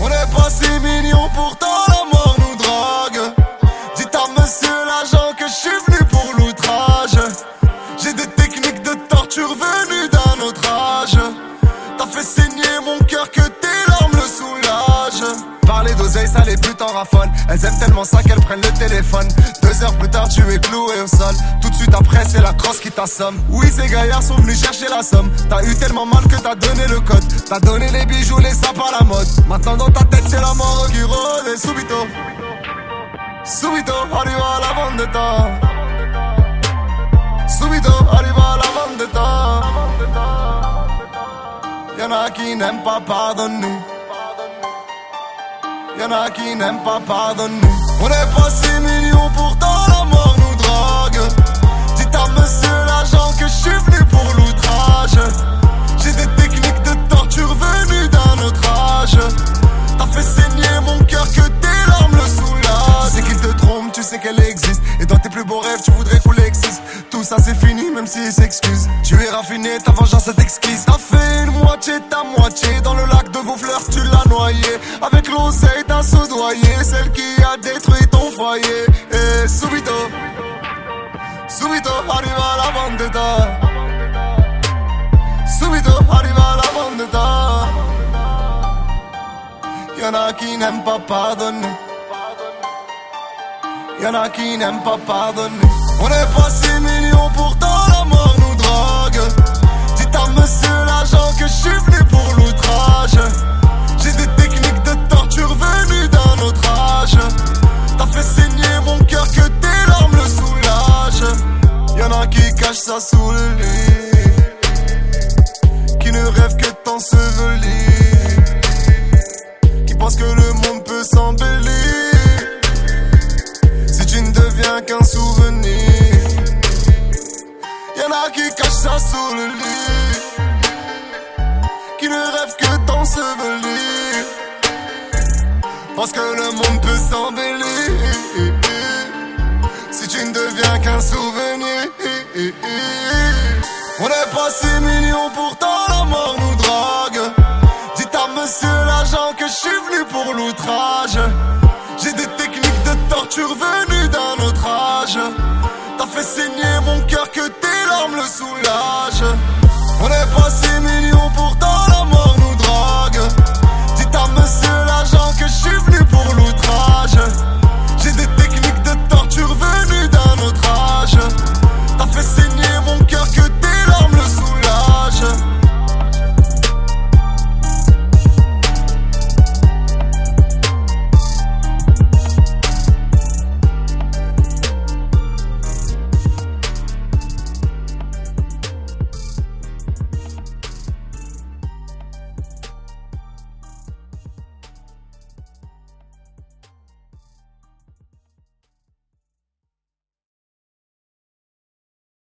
On est pas si mignons, pourtant la mort D'oseille, ça les putes en. Elles aiment tellement ça qu'elles prennent le téléphone. Deux heures plus tard, tu es cloué au sol. Tout de suite après, c'est la crosse qui t'assomme. Oui, ces gaillards sont venus chercher la somme. T'as eu tellement mal que t'as donné le code. T'as donné les bijoux, les sapes à la mode. Maintenant, dans ta tête, c'est la mort qui rôde. Et subito, subito, arriva la vendetta. Subito, arriva la vendetta. Y'en a qui n'aiment pas pardonner. Y'en a qui n'aiment pas pardonner. On est pas si millions, pourtant la mort nous drague. Dites à monsieur l'agent que je suis venu pour l'outrage. J'ai des techniques de torture venues d'un autre âge. T'as fait saigner mon cœur que tes larmes le soulagent. C'est qu'il te trompe, tu sais qu'elle existe. Et dans tes plus beaux rêves, tu voudrais qu'on l'existe. Tout ça c'est fini, même s'il s'excuse. Tu es raffiné, ta vengeance est exquise. T'as fait une moitié, ta moitié. Dans le lac de vos fleurs, tu l'as. Avec l'oseille, t'as soudoyé. Celle qui a détruit ton foyer. Et subito, subito, arriva la vendetta. Subito, arriva la vendetta. Y'en a qui n'aiment pas pardonner. Y'en a qui n'aiment pas pardonner. On est pas cachent ça sous le lit. Qui ne rêvent que d'ensevelir. Qui pensent que le monde peut s'embellir si tu ne deviens qu'un souvenir. Y'en a qui cachent ça sous le lit, qui ne rêvent que d'ensevelir. Parce que le monde peut s'embellir si tu ne deviens qu'un souvenir. On n'est pas si millions, pourtant la mort nous drague. Dites à monsieur l'agent que je suis venu pour l'outrage. J'ai des techniques de torture venues d'un autre âge. T'as fait saigner mon cœur que tes larmes le soulagent.